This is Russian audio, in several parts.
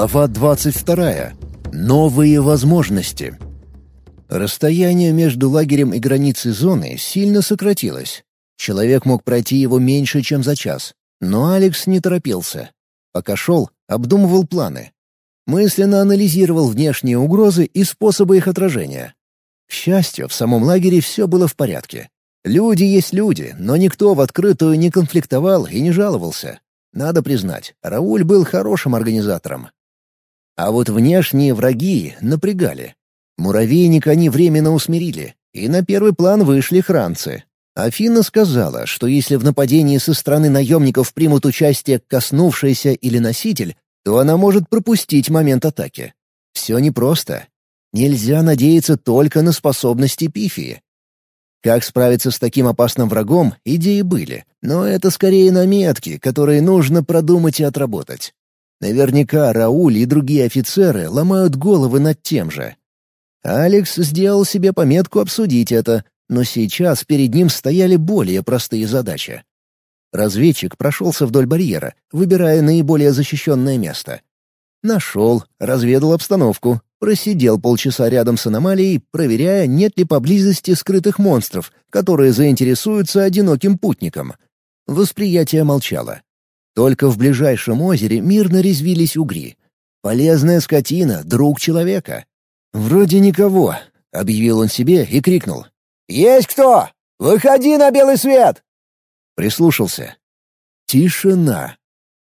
Глава 22. Новые возможности. Расстояние между лагерем и границей зоны сильно сократилось. Человек мог пройти его меньше, чем за час. Но Алекс не торопился. Пока шел, обдумывал планы. Мысленно анализировал внешние угрозы и способы их отражения. К счастью, в самом лагере все было в порядке. Люди есть люди, но никто в открытую не конфликтовал и не жаловался. Надо признать, Рауль был хорошим организатором. А вот внешние враги напрягали. Муравейник они временно усмирили, и на первый план вышли хранцы. Афина сказала, что если в нападении со стороны наемников примут участие коснувшийся или носитель, то она может пропустить момент атаки. Все непросто. Нельзя надеяться только на способности Пифии. Как справиться с таким опасным врагом, идеи были, но это скорее наметки, которые нужно продумать и отработать. Наверняка Рауль и другие офицеры ломают головы над тем же. Алекс сделал себе пометку обсудить это, но сейчас перед ним стояли более простые задачи. Разведчик прошелся вдоль барьера, выбирая наиболее защищенное место. Нашел, разведал обстановку, Просидел полчаса рядом с аномалией, проверяя, нет ли поблизости скрытых монстров, которые заинтересуются одиноким путником. Восприятие молчало. Только в ближайшем озере мирно резвились угри. Полезная скотина, друг человека. «Вроде никого», — объявил он себе и крикнул. «Есть кто? Выходи на белый свет!» Прислушался. Тишина.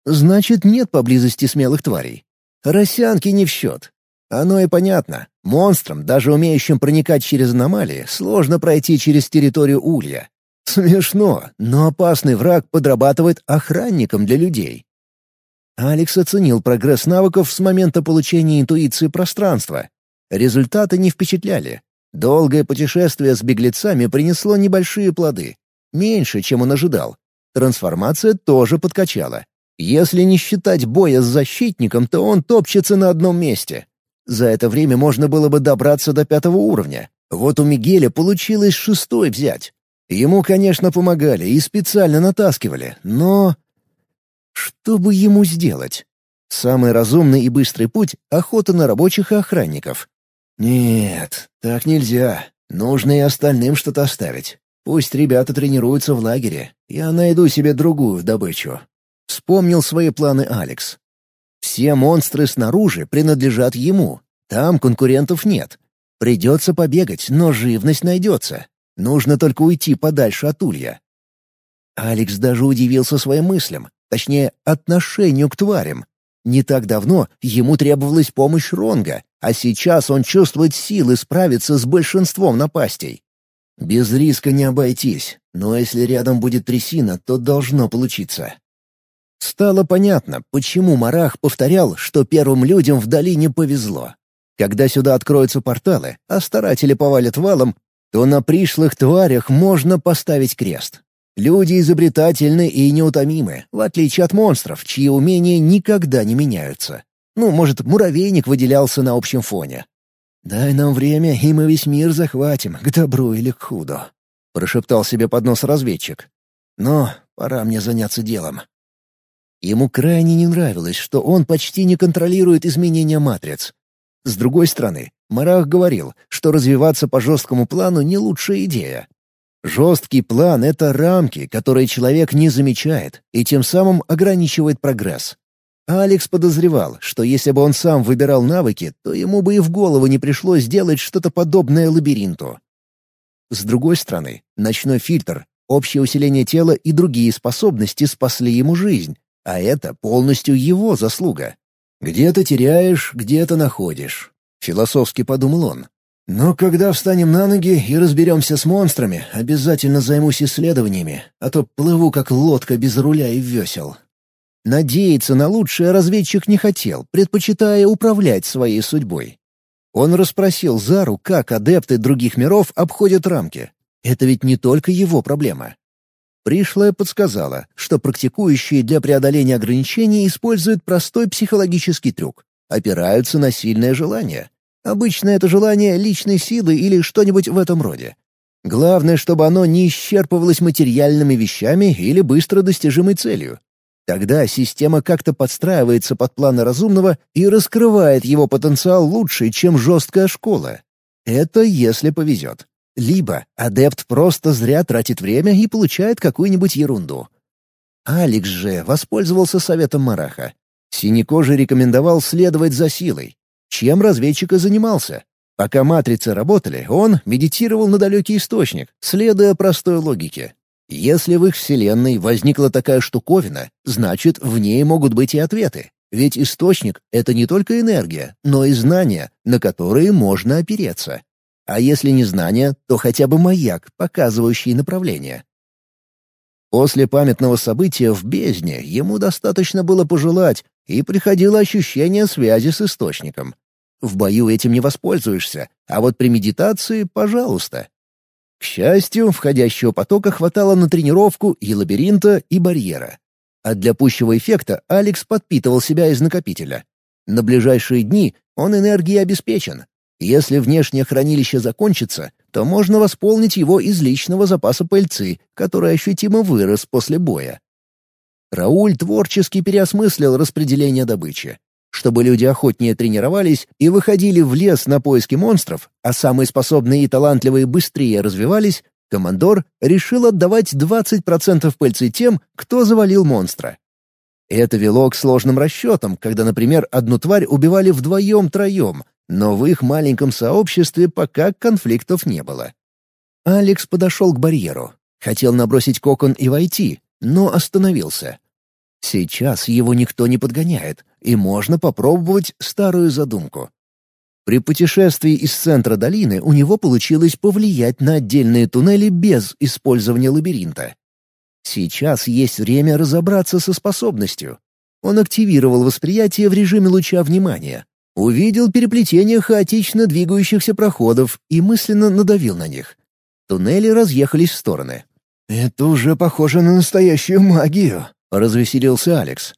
Значит, нет поблизости смелых тварей. Росянки не в счет. Оно и понятно. Монстрам, даже умеющим проникать через аномалии, сложно пройти через территорию улья. Смешно, но опасный враг подрабатывает охранником для людей. Алекс оценил прогресс навыков с момента получения интуиции пространства. Результаты не впечатляли. Долгое путешествие с беглецами принесло небольшие плоды. Меньше, чем он ожидал. Трансформация тоже подкачала. Если не считать боя с защитником, то он топчется на одном месте. За это время можно было бы добраться до пятого уровня. Вот у Мигеля получилось шестой взять. Ему, конечно, помогали и специально натаскивали, но... Что бы ему сделать? Самый разумный и быстрый путь — охота на рабочих и охранников. Нет, так нельзя. Нужно и остальным что-то оставить. Пусть ребята тренируются в лагере. Я найду себе другую добычу. Вспомнил свои планы Алекс. Все монстры снаружи принадлежат ему. Там конкурентов нет. Придется побегать, но живность найдется. Нужно только уйти подальше от улья. Алекс даже удивился своим мыслям, точнее, отношению к тварям. Не так давно ему требовалась помощь Ронга, а сейчас он чувствует силы справиться с большинством напастей. Без риска не обойтись, но если рядом будет трясина, то должно получиться. Стало понятно, почему Марах повторял, что первым людям в долине повезло. Когда сюда откроются порталы, а старатели повалят валом, то на пришлых тварях можно поставить крест. Люди изобретательны и неутомимы, в отличие от монстров, чьи умения никогда не меняются. Ну, может, муравейник выделялся на общем фоне. «Дай нам время, и мы весь мир захватим, к добру или к худу», — прошептал себе под нос разведчик. «Но пора мне заняться делом». Ему крайне не нравилось, что он почти не контролирует изменения матриц. С другой стороны, Марах говорил, что развиваться по жесткому плану не лучшая идея. Жесткий план — это рамки, которые человек не замечает и тем самым ограничивает прогресс. А Алекс подозревал, что если бы он сам выбирал навыки, то ему бы и в голову не пришлось сделать что-то подобное лабиринту. С другой стороны, ночной фильтр, общее усиление тела и другие способности спасли ему жизнь, а это полностью его заслуга. «Где-то теряешь, где-то находишь», — философски подумал он. «Но когда встанем на ноги и разберемся с монстрами, обязательно займусь исследованиями, а то плыву как лодка без руля и весел». Надеяться на лучшее разведчик не хотел, предпочитая управлять своей судьбой. Он расспросил Зару, как адепты других миров обходят рамки. Это ведь не только его проблема. Пришлая подсказала, что практикующие для преодоления ограничений используют простой психологический трюк — опираются на сильное желание. Обычно это желание личной силы или что-нибудь в этом роде. Главное, чтобы оно не исчерпывалось материальными вещами или быстро достижимой целью. Тогда система как-то подстраивается под планы разумного и раскрывает его потенциал лучше, чем жесткая школа. Это если повезет. Либо адепт просто зря тратит время и получает какую-нибудь ерунду. Алекс же воспользовался советом Мараха. Синекожий рекомендовал следовать за силой. Чем разведчик и занимался. Пока матрицы работали, он медитировал на далекий источник, следуя простой логике. Если в их вселенной возникла такая штуковина, значит, в ней могут быть и ответы. Ведь источник — это не только энергия, но и знания, на которые можно опереться. А если не знания, то хотя бы маяк, показывающий направление. После памятного события в бездне ему достаточно было пожелать, и приходило ощущение связи с источником. В бою этим не воспользуешься, а вот при медитации — пожалуйста. К счастью, входящего потока хватало на тренировку и лабиринта, и барьера. А для пущего эффекта Алекс подпитывал себя из накопителя. На ближайшие дни он энергией обеспечен. Если внешнее хранилище закончится, то можно восполнить его из личного запаса пыльцы, который ощутимо вырос после боя. Рауль творчески переосмыслил распределение добычи. Чтобы люди охотнее тренировались и выходили в лес на поиски монстров, а самые способные и талантливые быстрее развивались, командор решил отдавать 20% пыльцы тем, кто завалил монстра. Это вело к сложным расчетам, когда, например, одну тварь убивали вдвоем-троем, но в их маленьком сообществе пока конфликтов не было. Алекс подошел к барьеру. Хотел набросить кокон и войти, но остановился. Сейчас его никто не подгоняет, и можно попробовать старую задумку. При путешествии из центра долины у него получилось повлиять на отдельные туннели без использования лабиринта. Сейчас есть время разобраться со способностью. Он активировал восприятие в режиме луча внимания, увидел переплетение хаотично двигающихся проходов и мысленно надавил на них. Туннели разъехались в стороны. «Это уже похоже на настоящую магию», — развеселился Алекс.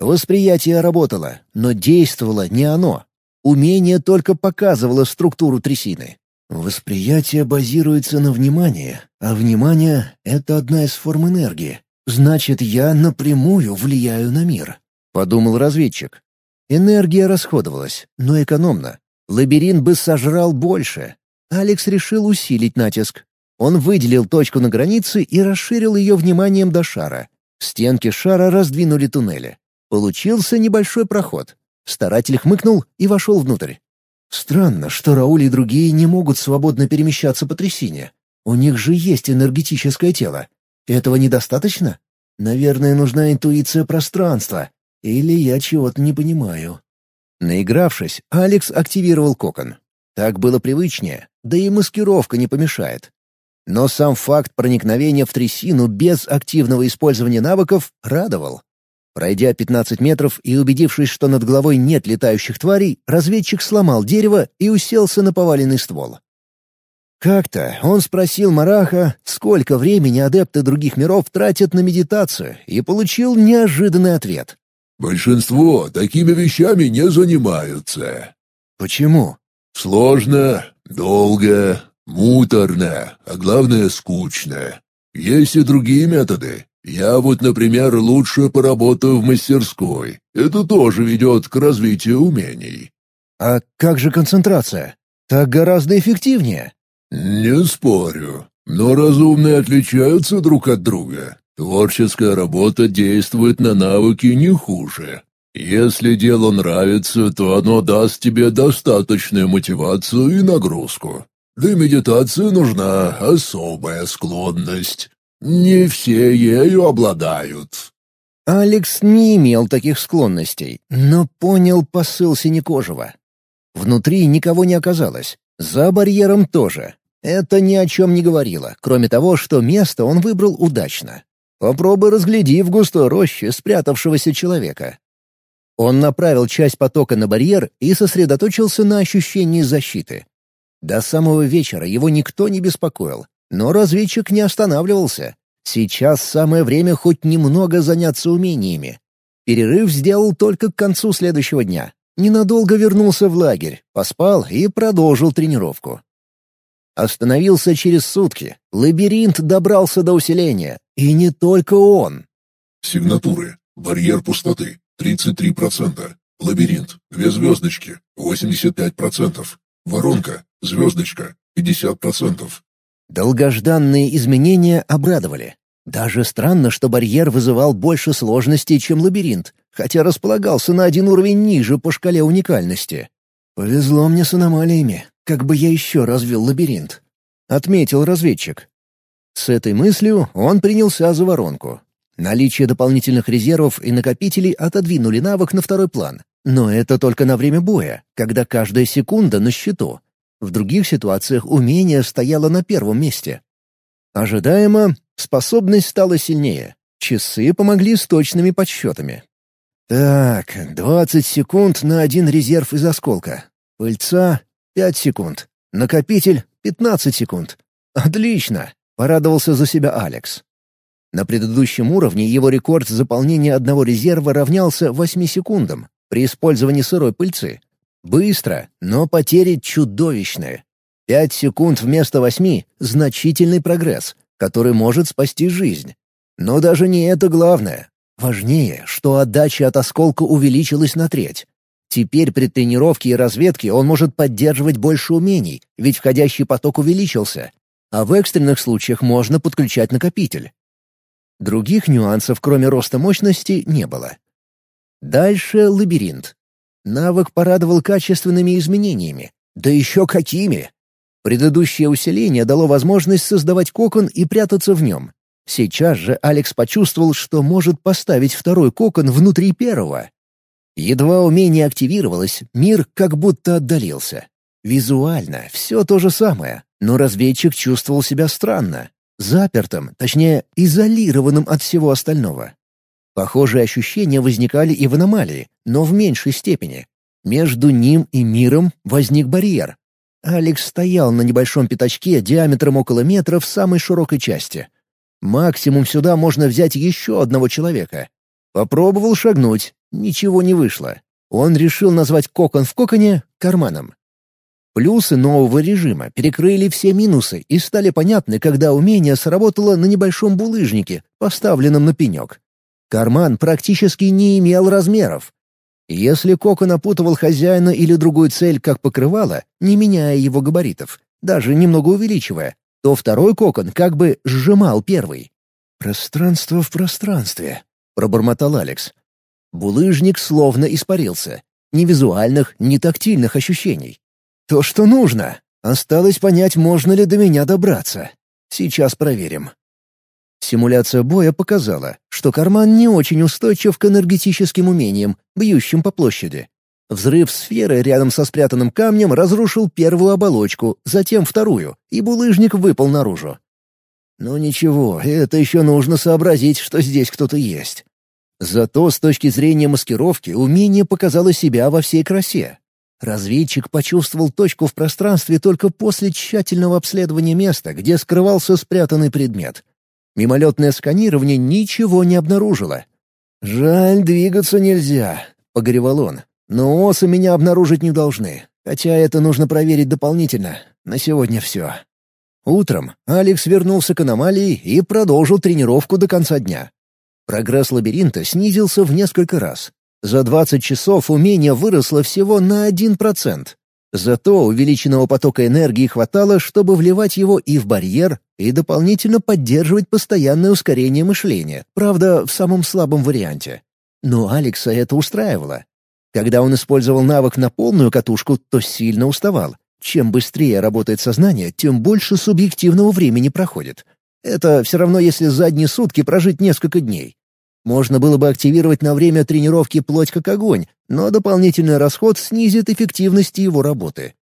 Восприятие работало, но действовало не оно. Умение только показывало структуру трясины. Восприятие базируется на внимании, а внимание — это одна из форм энергии. Значит, я напрямую влияю на мир, — подумал разведчик. Энергия расходовалась, но экономно. Лабиринт бы сожрал больше. Алекс решил усилить натиск. Он выделил точку на границе и расширил ее вниманием до шара. Стенки шара раздвинули туннели. Получился небольшой проход. Старатель хмыкнул и вошел внутрь. Странно, что Рауль и другие не могут свободно перемещаться по трясине. У них же есть энергетическое тело. Этого недостаточно? Наверное, нужна интуиция пространства. Или я чего-то не понимаю. Наигравшись, Алекс активировал кокон. Так было привычнее, да и маскировка не помешает. Но сам факт проникновения в трясину без активного использования навыков радовал. Пройдя 15 метров и убедившись, что над головой нет летающих тварей, разведчик сломал дерево и уселся на поваленный ствол. Как-то он спросил Мараха, сколько времени адепты других миров тратят на медитацию, и получил неожиданный ответ. «Большинство такими вещами не занимаются». «Почему?» «Сложно, долго, Муторно, а главное скучно. Есть и другие методы. Я вот, например, лучше поработаю в мастерской. Это тоже ведет к развитию умений. А как же концентрация? Так гораздо эффективнее. Не спорю. Но разумные отличаются друг от друга. Творческая работа действует на навыки не хуже. Если дело нравится, то оно даст тебе достаточную мотивацию и нагрузку. Для медитации нужна особая склонность. Не все ею обладают». Алекс не имел таких склонностей, но понял посыл Синекожего. Внутри никого не оказалось, за барьером тоже. Это ни о чем не говорило, кроме того, что место он выбрал удачно. Попробуй разгляди в густой роще спрятавшегося человека. Он направил часть потока на барьер и сосредоточился на ощущении защиты. До самого вечера его никто не беспокоил, но разведчик не останавливался. Сейчас самое время хоть немного заняться умениями. Перерыв сделал только к концу следующего дня. Ненадолго вернулся в лагерь, поспал и продолжил тренировку. Остановился через сутки. Лабиринт добрался до усиления. И не только он. Сигнатуры. Барьер пустоты – 33%. Лабиринт. Две звездочки. 85%. Воронка. Звездочка. 50%. Долгожданные изменения обрадовали. Даже странно, что барьер вызывал больше сложностей, чем лабиринт, хотя располагался на один уровень ниже по шкале уникальности. «Повезло мне с аномалиями, как бы я еще развил лабиринт», — отметил разведчик. С этой мыслью он принялся за воронку. Наличие дополнительных резервов и накопителей отодвинули навык на второй план. Но это только на время боя, когда каждая секунда на счету. В других ситуациях умение стояло на первом месте. Ожидаемо, способность стала сильнее. Часы помогли с точными подсчетами. Так, 20 секунд на один резерв из осколка. Пыльца — 5 секунд. Накопитель — 15 секунд. Отлично! Порадовался за себя Алекс. На предыдущем уровне его рекорд заполнения одного резерва равнялся 8 секундам при использовании сырой пыльцы. Быстро, но потери чудовищные. Пять секунд вместо восьми — значительный прогресс, который может спасти жизнь. Но даже не это главное. Важнее, что отдача от осколка увеличилась на треть. Теперь при тренировке и разведке он может поддерживать больше умений, ведь входящий поток увеличился. А в экстренных случаях можно подключать накопитель. Других нюансов, кроме роста мощности, не было. Дальше лабиринт. Навык порадовал качественными изменениями. Да еще какими! Предыдущее усиление дало возможность создавать кокон и прятаться в нем. Сейчас же Алекс почувствовал, что может поставить второй кокон внутри первого. Едва умение активировалось, мир как будто отдалился. Визуально все то же самое, но разведчик чувствовал себя странно, запертым, точнее, изолированным от всего остального. Похожие ощущения возникали и в аномалии, но в меньшей степени. Между ним и миром возник барьер. Алекс стоял на небольшом пятачке диаметром около метра в самой широкой части. Максимум сюда можно взять еще одного человека. Попробовал шагнуть, ничего не вышло. Он решил назвать кокон в коконе карманом. Плюсы нового режима перекрыли все минусы и стали понятны, когда умение сработало на небольшом булыжнике, поставленном на пенек. Карман практически не имел размеров. Если кокон опутывал хозяина или другую цель как покрывало, не меняя его габаритов, даже немного увеличивая, то второй кокон как бы сжимал первый. «Пространство в пространстве», — пробормотал Алекс. Булыжник словно испарился. Ни визуальных, ни тактильных ощущений. То, что нужно. Осталось понять, можно ли до меня добраться. Сейчас проверим. Симуляция боя показала, что карман не очень устойчив к энергетическим умениям, бьющим по площади. Взрыв сферы рядом со спрятанным камнем разрушил первую оболочку, затем вторую, и булыжник выпал наружу. Но ничего, это еще нужно сообразить, что здесь кто-то есть. Зато с точки зрения маскировки умение показало себя во всей красе. Разведчик почувствовал точку в пространстве только после тщательного обследования места, где скрывался спрятанный предмет. Мимолетное сканирование ничего не обнаружило. «Жаль, двигаться нельзя», — погоревал он. «Но осы меня обнаружить не должны, хотя это нужно проверить дополнительно. На сегодня все». Утром Алекс вернулся к аномалии и продолжил тренировку до конца дня. Прогресс лабиринта снизился в несколько раз. За 20 часов умение выросло всего на 1%. Зато увеличенного потока энергии хватало, чтобы вливать его и в барьер, и дополнительно поддерживать постоянное ускорение мышления, правда, в самом слабом варианте. Но Алекса это устраивало. Когда он использовал навык на полную катушку, то сильно уставал. Чем быстрее работает сознание, тем больше субъективного времени проходит. Это все равно, если задние сутки прожить несколько дней. Можно было бы активировать на время тренировки плоть как огонь, но дополнительный расход снизит эффективность его работы.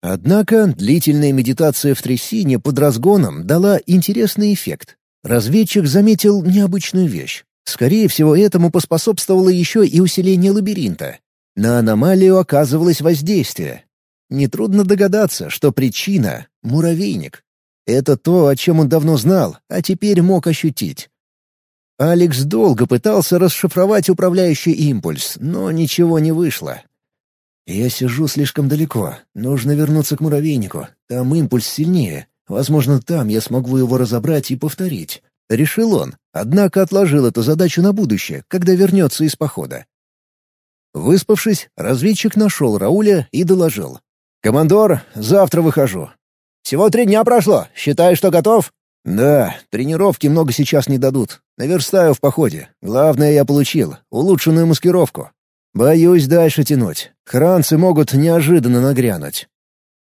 Однако длительная медитация в трясине под разгоном дала интересный эффект. Разведчик заметил необычную вещь. Скорее всего, этому поспособствовало еще и усиление лабиринта. На аномалию оказывалось воздействие. Нетрудно догадаться, что причина — муравейник. Это то, о чем он давно знал, а теперь мог ощутить. Алекс долго пытался расшифровать управляющий импульс, но ничего не вышло. «Я сижу слишком далеко. Нужно вернуться к муравейнику. Там импульс сильнее. Возможно, там я смогу его разобрать и повторить. — решил он, однако отложил эту задачу на будущее, когда вернется из похода. Выспавшись, разведчик нашел Рауля и доложил. «Командор, завтра выхожу». «Всего три дня прошло. Считаешь, что готов?» «Да, тренировки много сейчас не дадут. Наверстаю в походе. Главное я получил — улучшенную маскировку. Боюсь дальше тянуть. Хранцы могут неожиданно нагрянуть».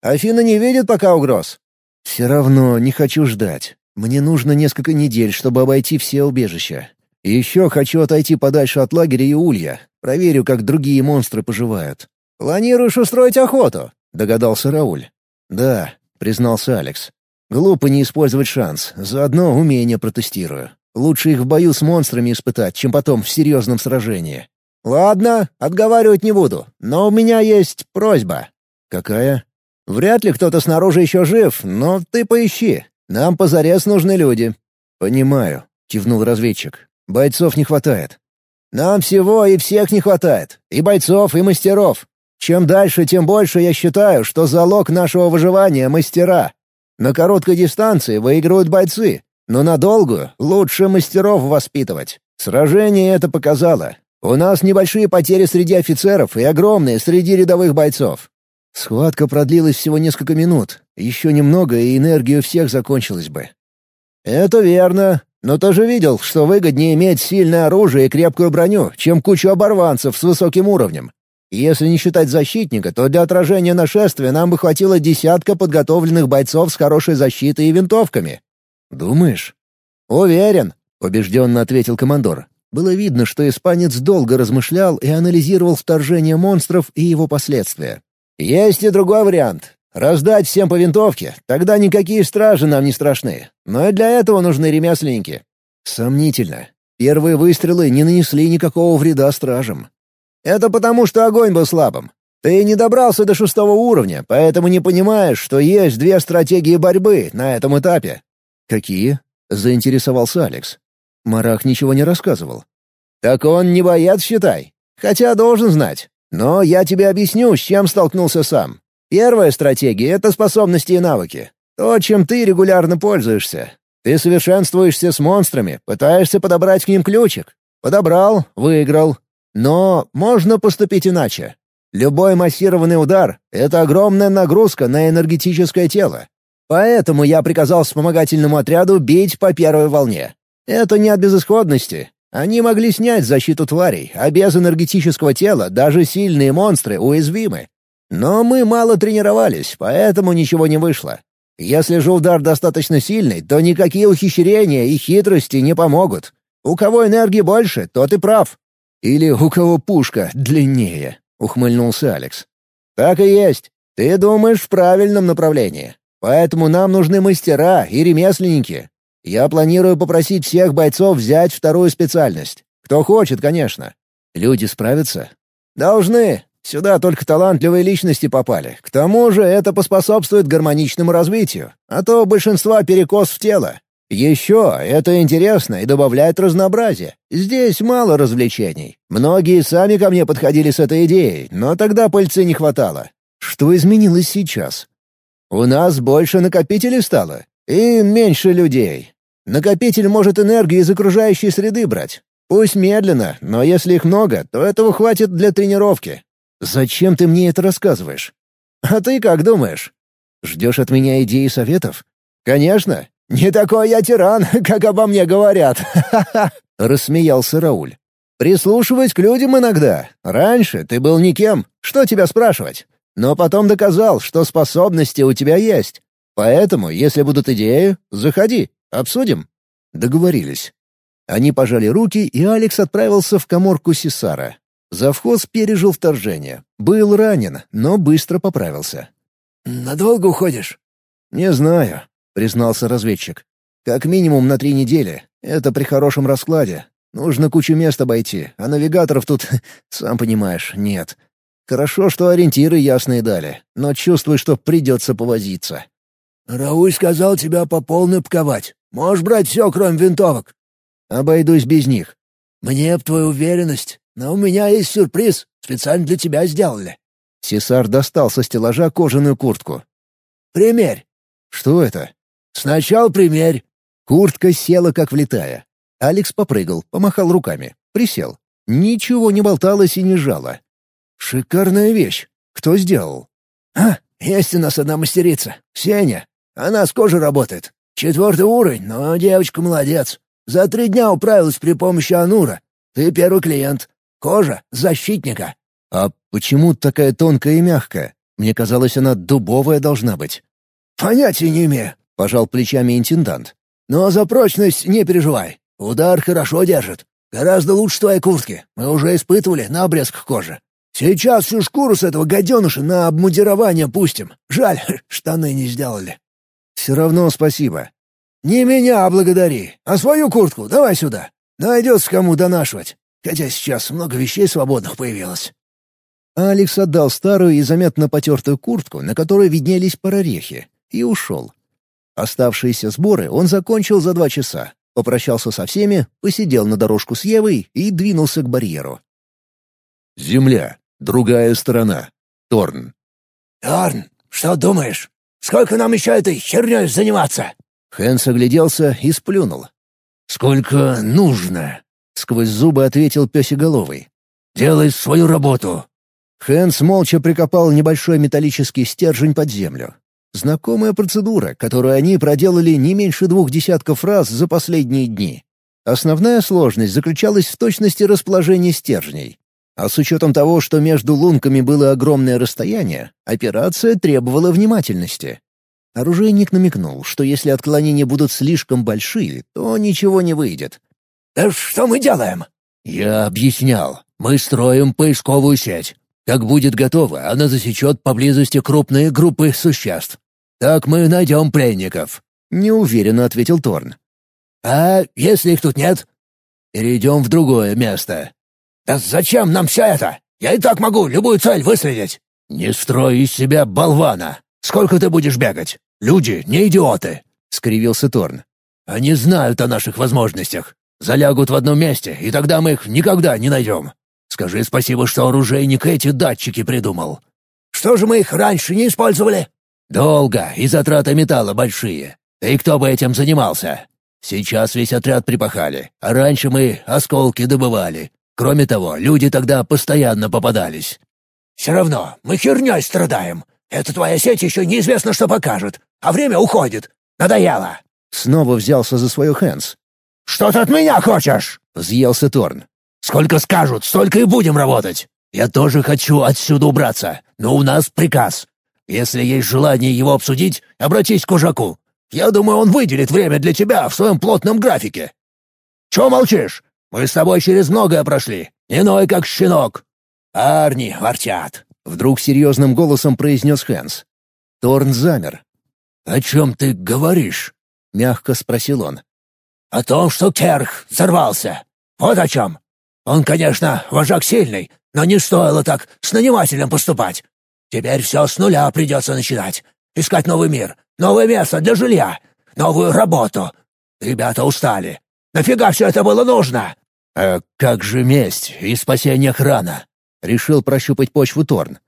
«Афина не видит пока угроз?» «Все равно не хочу ждать. Мне нужно несколько недель, чтобы обойти все убежища. Еще хочу отойти подальше от лагеря и улья. Проверю, как другие монстры поживают». «Планируешь устроить охоту?» — догадался Рауль. «Да», — признался Алекс. Глупо не использовать шанс, заодно умения протестирую. Лучше их в бою с монстрами испытать, чем потом в серьезном сражении. «Ладно, отговаривать не буду, но у меня есть просьба». «Какая?» «Вряд ли кто-то снаружи еще жив, но ты поищи. Нам позарез нужны люди». «Понимаю», — кивнул разведчик. «Бойцов не хватает». «Нам всего и всех не хватает. И бойцов, и мастеров. Чем дальше, тем больше я считаю, что залог нашего выживания — мастера. На короткой дистанции выигрывают бойцы, но на долгую лучше мастеров воспитывать. Сражение это показало. У нас небольшие потери среди офицеров и огромные среди рядовых бойцов. Схватка продлилась всего несколько минут. Еще немного, и энергия у всех закончилась бы. «Это верно. Но ты же видел, что выгоднее иметь сильное оружие и крепкую броню, чем кучу оборванцев с высоким уровнем. Если не считать защитника, то для отражения нашествия нам бы хватило десятка подготовленных бойцов с хорошей защитой и винтовками. Думаешь? Уверен, убежденно ответил командор. Было видно, что испанец долго размышлял и анализировал вторжение монстров и его последствия. Есть и другой вариант. Раздать всем по винтовке, тогда никакие стражи нам не страшны. Но и для этого нужны ремесленники. Сомнительно. Первые выстрелы не нанесли никакого вреда стражам. Это потому, что огонь был слабым. Ты не добрался до шестого уровня, поэтому не понимаешь, что есть две стратегии борьбы на этом этапе». «Какие?» — заинтересовался Алекс. Марах ничего не рассказывал. «Так он не боец, считай. Хотя должен знать. Но я тебе объясню, с чем столкнулся сам. Первая стратегия — это способности и навыки. То, чем ты регулярно пользуешься. Ты совершенствуешься с монстрами, пытаешься подобрать к ним ключик. Подобрал — выиграл. Но можно поступить иначе. Любой массированный удар — это огромная нагрузка на энергетическое тело. Поэтому я приказал вспомогательному отряду бить по первой волне. Это не от безысходности. Они могли снять защиту тварей, а без энергетического тела даже сильные монстры уязвимы. Но мы мало тренировались, поэтому ничего не вышло. Если же удар достаточно сильный, то никакие ухищрения и хитрости не помогут. У кого энергии больше, тот и прав. «Или у кого пушка длиннее», — ухмыльнулся Алекс. «Так и есть. Ты думаешь в правильном направлении. Поэтому нам нужны мастера и ремесленники. Я планирую попросить всех бойцов взять вторую специальность. Кто хочет, конечно. Люди справятся? Должны. Сюда только талантливые личности попали. К тому же это поспособствует гармоничному развитию. А то большинства перекос в тело. Еще это интересно и добавляет разнообразие. Здесь мало развлечений. Многие сами ко мне подходили с этой идеей, но тогда пыльцы не хватало. Что изменилось сейчас? У нас больше накопителей стало и меньше людей. Накопитель может энергию из окружающей среды брать. Пусть медленно, но если их много, то этого хватит для тренировки. Зачем ты мне это рассказываешь? А ты как думаешь? Ждешь от меня идеи и советов? Конечно, «Не такой я тиран, как обо мне говорят!» — рассмеялся Рауль. «Прислушиваясь к людям иногда. Раньше ты был никем, что тебя спрашивать? Но потом доказал, что способности у тебя есть. Поэтому, если будут идеи, заходи, обсудим». Договорились. Они пожали руки, и Алекс отправился в коморку Сесара. Завхоз пережил вторжение. Был ранен, но быстро поправился. «Надолго уходишь?» «Не знаю признался разведчик. «Как минимум на три недели. Это при хорошем раскладе. Нужно кучу мест обойти, а навигаторов тут, сам понимаешь, нет. Хорошо, что ориентиры ясные дали, но чувствую, что придется повозиться». «Рауль сказал тебя по полной пковать. Можешь брать все, кроме винтовок». «Обойдусь без них». «Мне б твою уверенность, но у меня есть сюрприз, специально для тебя сделали». Сесар достал со стеллажа кожаную куртку. «Примерь». «Что это?» Сначала примерь. Куртка села как влетая. Алекс попрыгал, помахал руками, присел. Ничего не болталось и не жало. Шикарная вещь. Кто сделал? А, есть у нас одна мастерица. Сеня. Она с кожей работает. Четвертый уровень, но девочка молодец. За три дня управилась при помощи Анура. Ты первый клиент. Кожа — защитника. А почему такая тонкая и мягкая? Мне казалось, она дубовая должна быть. Понятия не имею, — пожал плечами интендант. Но за прочность не переживай. Удар хорошо держит. Гораздо лучше твоей куртки. Мы уже испытывали на обрезках кожи. Сейчас всю шкуру с этого гаденыша на обмундирование пустим. Жаль, штаны не сделали. Все равно спасибо. Не меня благодари, а свою куртку давай сюда. Найдется кому донашивать. Хотя сейчас много вещей свободных появилось. Алекс отдал старую и заметно потертую куртку, на которой виднелись прорехи, и ушел. Оставшиеся сборы он закончил за два часа, попрощался со всеми, посидел на дорожку с Евой и двинулся к барьеру. Земля. Другая сторона. Торн. «Торн, что думаешь? Сколько нам еще этой херней заниматься?» Хэнс огляделся и сплюнул. «Сколько нужно?» — сквозь зубы ответил песеголовый. «Делай свою работу». Хэнс молча прикопал небольшой металлический стержень под землю. Знакомая процедура, которую они проделали не меньше двух десятков раз за последние дни. Основная сложность заключалась в точности расположения стержней. А с учетом того, что между лунками было огромное расстояние, операция требовала внимательности. Оружейник намекнул, что если отклонения будут слишком большие, то ничего не выйдет. «Да что мы делаем?» «Я объяснял. Мы строим поисковую сеть. Как будет готово, она засечет поблизости крупные группы существ. Так мы найдем пленников», — неуверенно ответил Торн. «А если их тут нет?» «Перейдем в другое место». «Да зачем нам все это? Я и так могу любую цель выследить». «Не строй из себя болвана. Сколько ты будешь бегать? Люди не идиоты», — скривился Торн. «Они знают о наших возможностях. Залягут в одном месте, и тогда мы их никогда не найдем. Скажи спасибо, что оружейник эти датчики придумал». «Что же мы их раньше не использовали?» «Долго, и затраты металла большие. И кто бы этим занимался? Сейчас весь отряд припахали, а раньше мы осколки добывали. Кроме того, люди тогда постоянно попадались». «Все равно, мы херней страдаем. Эта твоя сеть еще неизвестно, что покажет, а время уходит. Надоело». Снова взялся за свою Хэнс. «Что ты от меня хочешь?» — взъелся Торн. Сколько скажут, столько и будем работать. Я тоже хочу отсюда убраться, но у нас приказ. Если есть желание его обсудить, обратись к Ужаку. Я думаю, он выделит время для тебя в своем плотном графике. Чего молчишь? Мы с тобой через многое прошли, иной как щенок. Арни ворчат. Вдруг серьезным голосом произнес Хэнс. Торн замер. «О чем ты говоришь?» — мягко спросил он. «О том, что Керх взорвался. Вот о чем. Он, конечно, вожак сильный, но не стоило так с нанимателем поступать. Теперь все с нуля придется начинать. Искать новый мир, новое место для жилья, новую работу. Ребята устали. Нафига все это было нужно?» «А как же месть и спасение Храна?» — решил прощупать почву Торн.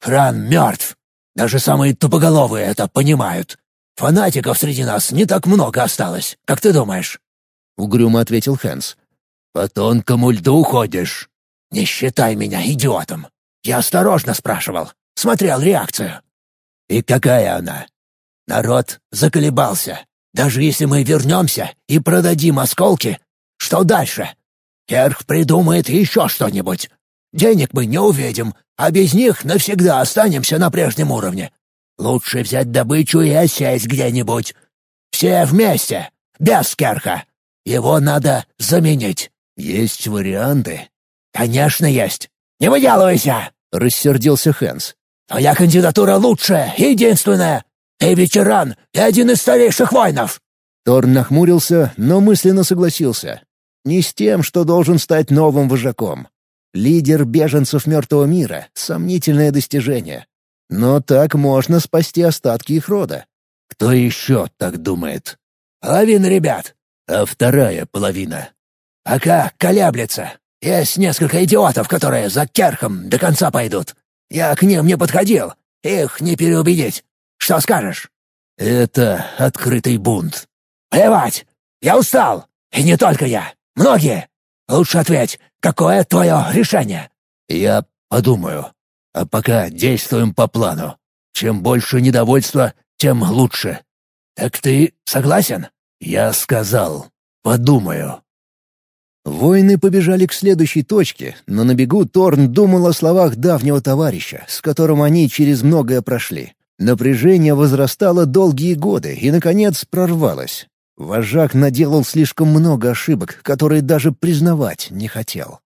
«Хран мертв. Даже самые тупоголовые это понимают. Фанатиков среди нас не так много осталось, как ты думаешь?» — угрюмо ответил Хэнс. «По тонкому льду ходишь?» «Не считай меня идиотом. Я осторожно спрашивал, смотрел реакцию». «И какая она?» «Народ заколебался. Даже если мы вернемся и продадим осколки, что дальше? Керх придумает еще что-нибудь. Денег мы не увидим, а без них навсегда останемся на прежнем уровне. Лучше взять добычу и осесть где-нибудь. Все вместе, без Керха. Его надо заменить». «Есть варианты?» «Конечно есть. Не выделывайся!» — рассердился Хэнс. «Твоя кандидатура лучшая, единственная. Ты ветеран и один из старейших воинов!» Торн нахмурился, но мысленно согласился. Не с тем, что должен стать новым вожаком. Лидер беженцев мертвого мира — сомнительное достижение. Но так можно спасти остатки их рода. Кто еще так думает? Половина ребят. А вторая половина? Пока колеблется. Есть несколько идиотов, которые за Керхом до конца пойдут. Я к ним не подходил. Их не переубедить. Что скажешь?» «Это открытый бунт». «Плевать! Я устал. И не только я. Многие. Лучше ответь, какое твое решение?» «Я подумаю. А пока действуем по плану. Чем больше недовольства, тем лучше». «Так ты согласен?» «Я сказал. Подумаю». Воины побежали к следующей точке, но на бегу Торн думал о словах давнего товарища, с которым они через многое прошли. Напряжение возрастало долгие годы и, наконец, прорвалось. Вожак наделал слишком много ошибок, которые даже признавать не хотел.